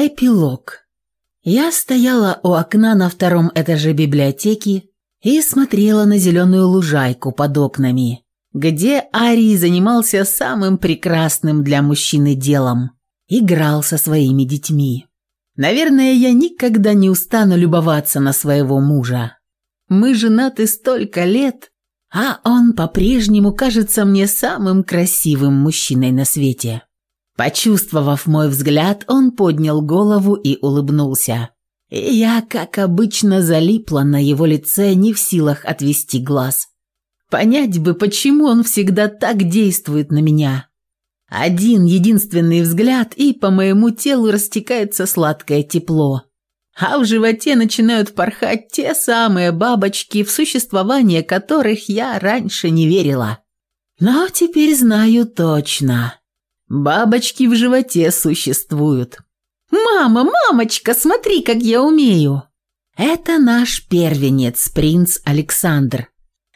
Эпилог. Я стояла у окна на втором этаже библиотеки и смотрела на зеленую лужайку под окнами, где Арий занимался самым прекрасным для мужчины делом – играл со своими детьми. Наверное, я никогда не устану любоваться на своего мужа. Мы женаты столько лет, а он по-прежнему кажется мне самым красивым мужчиной на свете. Почувствовав мой взгляд, он поднял голову и улыбнулся. Я, как обычно, залипла на его лице, не в силах отвести глаз. Понять бы, почему он всегда так действует на меня. Один единственный взгляд, и по моему телу растекается сладкое тепло. А в животе начинают порхать те самые бабочки, в существование которых я раньше не верила. Но теперь знаю точно. Бабочки в животе существуют. «Мама, мамочка, смотри, как я умею!» «Это наш первенец, принц Александр».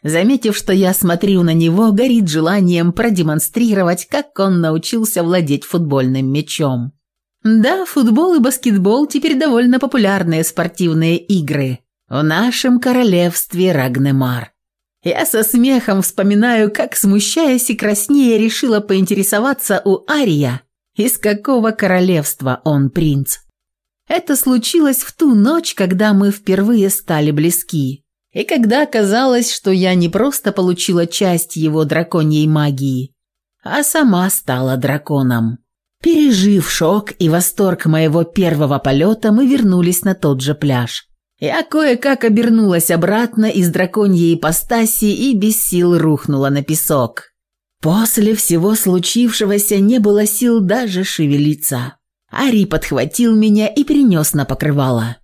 Заметив, что я смотрю на него, горит желанием продемонстрировать, как он научился владеть футбольным мячом. Да, футбол и баскетбол теперь довольно популярные спортивные игры. В нашем королевстве Рагнемар. Я со смехом вспоминаю, как, смущаясь и краснея, решила поинтересоваться у Ария, из какого королевства он принц. Это случилось в ту ночь, когда мы впервые стали близки, и когда оказалось, что я не просто получила часть его драконьей магии, а сама стала драконом. Пережив шок и восторг моего первого полета, мы вернулись на тот же пляж. Я а кое-как обернулась обратно из драконьей ипостаси и без сил рухнула на песок. После всего случившегося не было сил даже шевелиться. Ари подхватил меня и перенес на покрывало.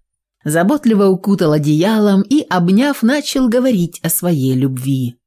Заботливо укутал одеялом и, обняв, начал говорить о своей любви.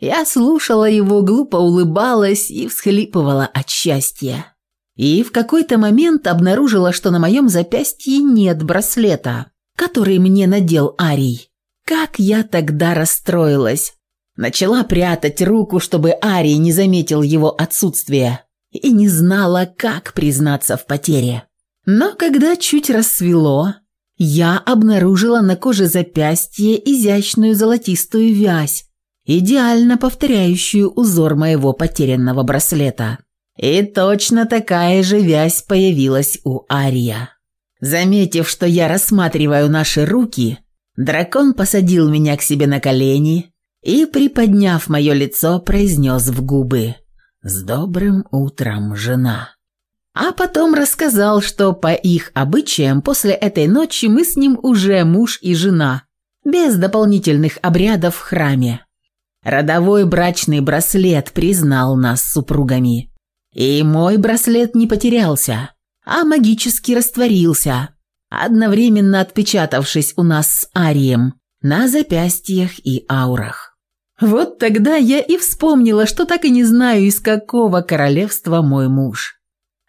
Я слушала его, глупо улыбалась и всхлипывала от счастья. И в какой-то момент обнаружила, что на моем запястье нет браслета который мне надел Арий. Как я тогда расстроилась. Начала прятать руку, чтобы Арий не заметил его отсутствие, и не знала, как признаться в потере. Но когда чуть рассвело, я обнаружила на коже запястья изящную золотистую вязь, идеально повторяющую узор моего потерянного браслета. И точно такая же вязь появилась у Ария. Заметив, что я рассматриваю наши руки, дракон посадил меня к себе на колени и, приподняв мое лицо, произнес в губы «С добрым утром, жена!» А потом рассказал, что по их обычаям после этой ночи мы с ним уже муж и жена, без дополнительных обрядов в храме. Родовой брачный браслет признал нас супругами. И мой браслет не потерялся – а магически растворился, одновременно отпечатавшись у нас с Арием на запястьях и аурах. Вот тогда я и вспомнила, что так и не знаю, из какого королевства мой муж.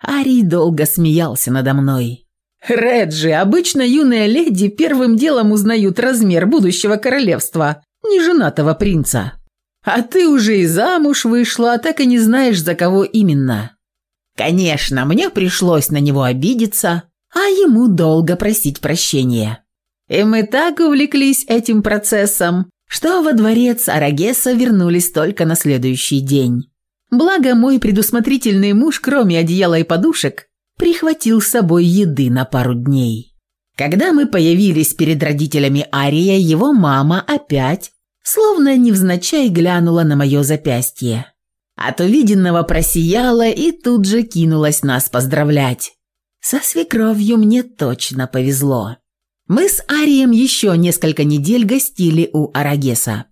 Арий долго смеялся надо мной. «Реджи, обычно юные леди первым делом узнают размер будущего королевства, неженатого принца. А ты уже и замуж вышла, а так и не знаешь, за кого именно. Конечно, мне пришлось на него обидеться, а ему долго просить прощения. И мы так увлеклись этим процессом, что во дворец Арагеса вернулись только на следующий день. Благо, мой предусмотрительный муж, кроме одеяла и подушек, прихватил с собой еды на пару дней. Когда мы появились перед родителями Ария, его мама опять, словно невзначай, глянула на мое запястье. От увиденного просияла и тут же кинулась нас поздравлять. Со свекровью мне точно повезло. Мы с Арием еще несколько недель гостили у Арагеса.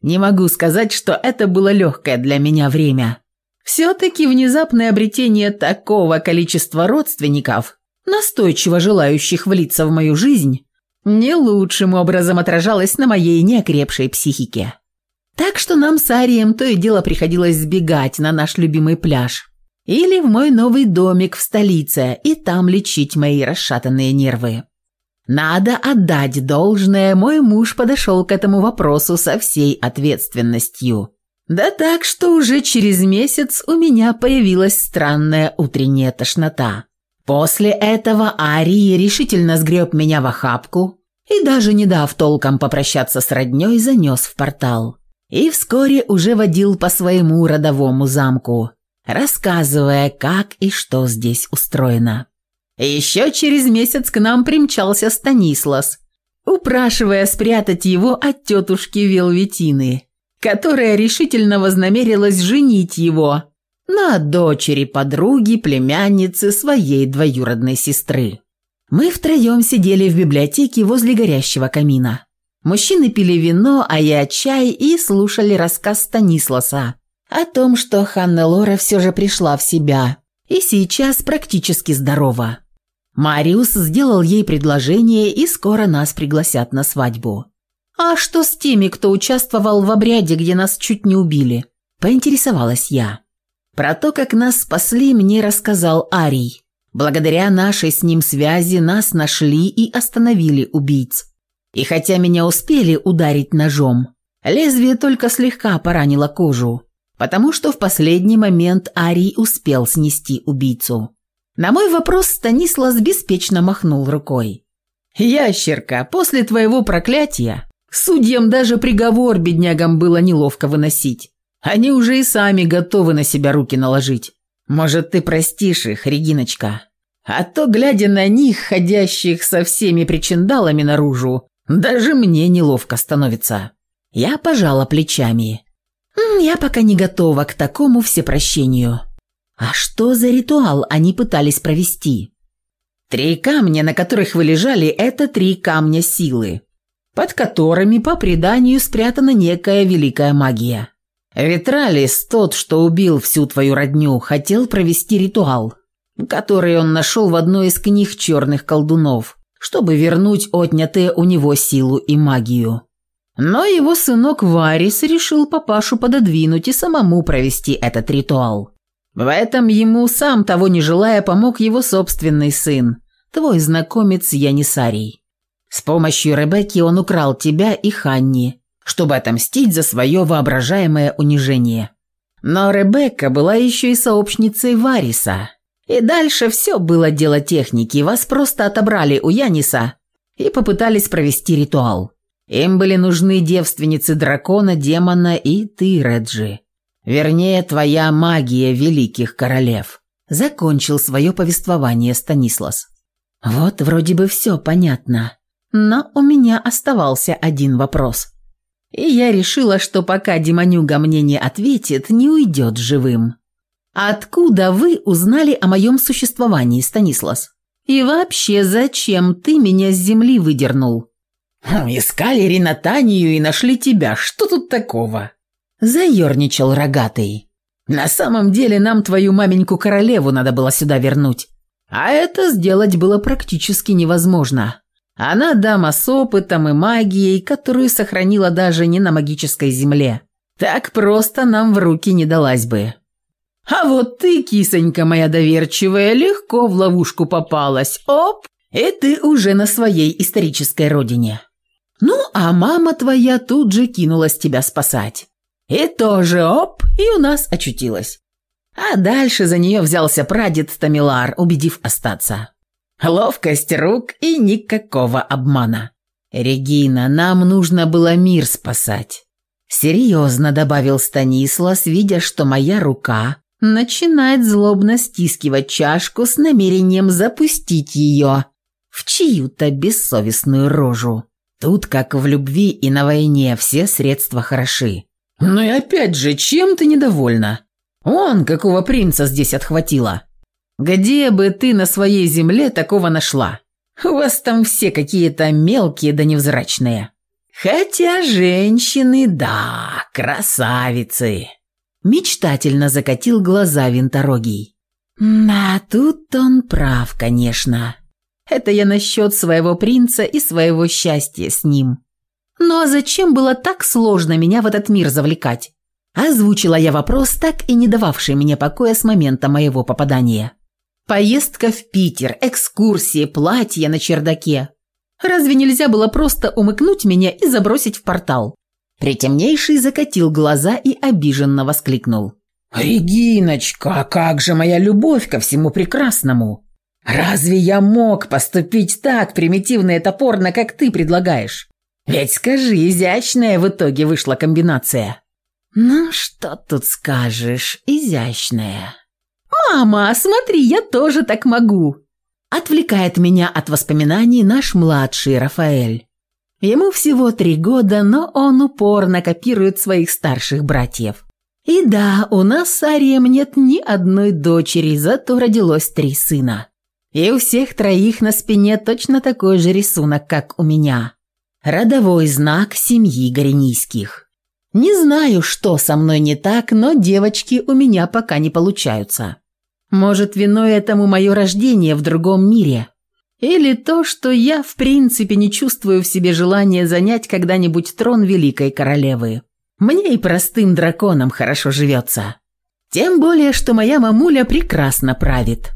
Не могу сказать, что это было легкое для меня время. Все-таки внезапное обретение такого количества родственников, настойчиво желающих влиться в мою жизнь, не лучшим образом отражалось на моей неокрепшей психике. Так что нам с Арием то и дело приходилось сбегать на наш любимый пляж. Или в мой новый домик в столице, и там лечить мои расшатанные нервы. Надо отдать должное, мой муж подошел к этому вопросу со всей ответственностью. Да так, что уже через месяц у меня появилась странная утренняя тошнота. После этого Арий решительно сгреб меня в охапку и, даже не дав толком попрощаться с роднёй, занёс в портал и вскоре уже водил по своему родовому замку, рассказывая, как и что здесь устроено. Еще через месяц к нам примчался Станислас, упрашивая спрятать его от тетушки Велветины, которая решительно вознамерилась женить его на дочери подруги, племянницы своей двоюродной сестры. Мы втроем сидели в библиотеке возле горящего камина. Мужчины пили вино, а я чай и слушали рассказ Станисласа о том, что Ханна Лора все же пришла в себя и сейчас практически здорова. Мариус сделал ей предложение, и скоро нас пригласят на свадьбу. «А что с теми, кто участвовал в обряде, где нас чуть не убили?» – поинтересовалась я. Про то, как нас спасли, мне рассказал Арий. Благодаря нашей с ним связи нас нашли и остановили убийц. И хотя меня успели ударить ножом, лезвие только слегка поранило кожу, потому что в последний момент Арий успел снести убийцу. На мой вопрос Станислав беспечно махнул рукой. «Ящерка, после твоего проклятия судьям даже приговор беднягам было неловко выносить. Они уже и сами готовы на себя руки наложить. Может, ты простишь их, Региночка? А то, глядя на них, ходящих со всеми причиндалами наружу, даже мне неловко становится. Я пожала плечами. Я пока не готова к такому всепрощению. А что за ритуал они пытались провести? Три камня, на которых вы лежали, это три камня силы, под которыми, по преданию, спрятана некая великая магия. Витралис, тот, что убил всю твою родню, хотел провести ритуал, который он нашел в одной из книг черных колдунов – чтобы вернуть отнятые у него силу и магию. Но его сынок Варис решил папашу пододвинуть и самому провести этот ритуал. В этом ему, сам того не желая, помог его собственный сын, твой знакомец Янисарий. С помощью Ребекки он украл тебя и Ханни, чтобы отомстить за свое воображаемое унижение. Но Ребекка была еще и сообщницей Вариса, и дальше все было дело техники. Вас просто отобрали у Яниса и попытались провести ритуал. Им были нужны девственницы дракона, демона и ты, Реджи. Вернее, твоя магия великих королев. Закончил свое повествование Станислас. Вот вроде бы все понятно. Но у меня оставался один вопрос. И я решила, что пока демонюга мне не ответит, не уйдет живым. А «Откуда вы узнали о моем существовании, Станислас? И вообще, зачем ты меня с земли выдернул?» хм, «Искали Ренатанию и нашли тебя. Что тут такого?» Заерничал рогатый. «На самом деле нам твою маменьку-королеву надо было сюда вернуть. А это сделать было практически невозможно. Она дама с опытом и магией, которую сохранила даже не на магической земле. Так просто нам в руки не далась бы. А вот ты, кисонька моя доверчивая, легко в ловушку попалась. Оп! И ты уже на своей исторической родине. Ну, а мама твоя тут же кинулась тебя спасать. И тоже оп! И у нас очутилась. А дальше за нее взялся прадед Тамилар, убедив остаться. Ловкость рук и никакого обмана. «Регина, нам нужно было мир спасать». Серьезно добавил Станислав, видя, что моя рука начинает злобно стискивать чашку с намерением запустить ее в чью-то бессовестную рожу. Тут, как в любви и на войне, все средства хороши. «Ну и опять же, чем ты недовольна? Он какого принца здесь отхватила? Где бы ты на своей земле такого нашла? У вас там все какие-то мелкие да невзрачные. Хотя женщины, да, красавицы!» мечтательно закатил глаза винторогий. На тут он прав, конечно. Это я насчет своего принца и своего счастья с ним. Ну а зачем было так сложно меня в этот мир завлекать?» Озвучила я вопрос, так и не дававший мне покоя с момента моего попадания. «Поездка в Питер, экскурсии, платье на чердаке. Разве нельзя было просто умыкнуть меня и забросить в портал?» Притемнейший закатил глаза и обиженно воскликнул. «Региночка, а как же моя любовь ко всему прекрасному! Разве я мог поступить так примитивно и топорно, как ты предлагаешь? Ведь скажи, изящная в итоге вышла комбинация». «Ну, что тут скажешь, изящная?» «Мама, смотри, я тоже так могу!» Отвлекает меня от воспоминаний наш младший Рафаэль. Ему всего три года, но он упорно копирует своих старших братьев. И да, у нас с Арием нет ни одной дочери, зато родилось три сына. И у всех троих на спине точно такой же рисунок, как у меня. Родовой знак семьи Горенийских. Не знаю, что со мной не так, но девочки у меня пока не получаются. Может, виной этому мое рождение в другом мире. Или то, что я в принципе не чувствую в себе желания занять когда-нибудь трон Великой Королевы. Мне и простым драконам хорошо живется. Тем более, что моя мамуля прекрасно правит.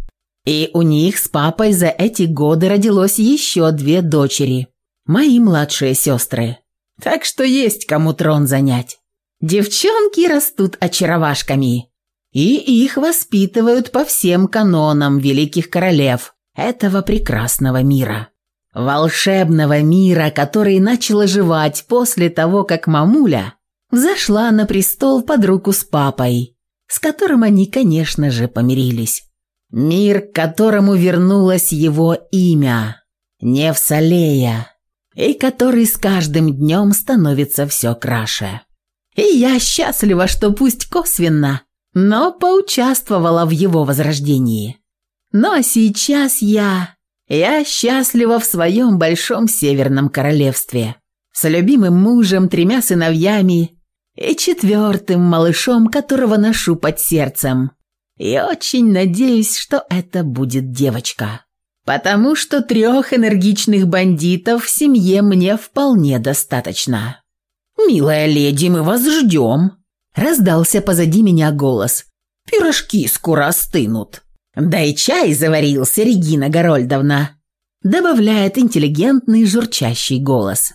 И у них с папой за эти годы родилось еще две дочери. Мои младшие сестры. Так что есть кому трон занять. Девчонки растут очаровашками. И их воспитывают по всем канонам великих королев, этого прекрасного мира. Волшебного мира, который начал оживать после того, как мамуля взошла на престол под руку с папой, с которым они, конечно же, помирились. Мир, к которому вернулось его имя, Невсалея, и который с каждым днем становится все краше. И я счастлива, что пусть косвенно, но поучаствовала в его возрождении. Но сейчас я... Я счастлива в своем большом северном королевстве. С любимым мужем, тремя сыновьями и четвертым малышом, которого ношу под сердцем. И очень надеюсь, что это будет девочка. Потому что трех энергичных бандитов в семье мне вполне достаточно. «Милая леди, мы вас ждем!» Раздался позади меня голос. «Пирожки скоро остынут!» Да и чай заварился, Регина Горольдовна!» Добавляет интеллигентный журчащий голос.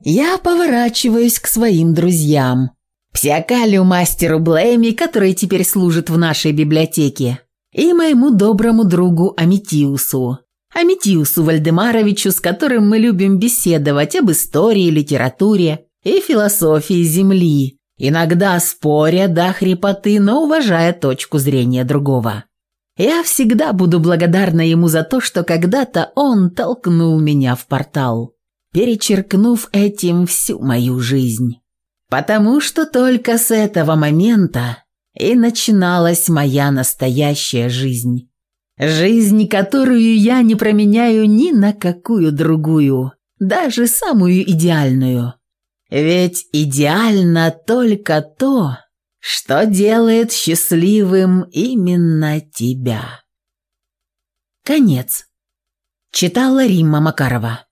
«Я поворачиваюсь к своим друзьям. Псиокалю мастеру Блэми, который теперь служит в нашей библиотеке, и моему доброму другу Аметиусу. Аметиусу Вальдемаровичу, с которым мы любим беседовать об истории, литературе и философии Земли, иногда споря до хрипоты, но уважая точку зрения другого. Я всегда буду благодарна ему за то, что когда-то он толкнул меня в портал, перечеркнув этим всю мою жизнь. Потому что только с этого момента и начиналась моя настоящая жизнь. Жизнь, которую я не променяю ни на какую другую, даже самую идеальную. Ведь идеально только то, что делает счастливым именно тебя. Конец. Читала Римма Макарова.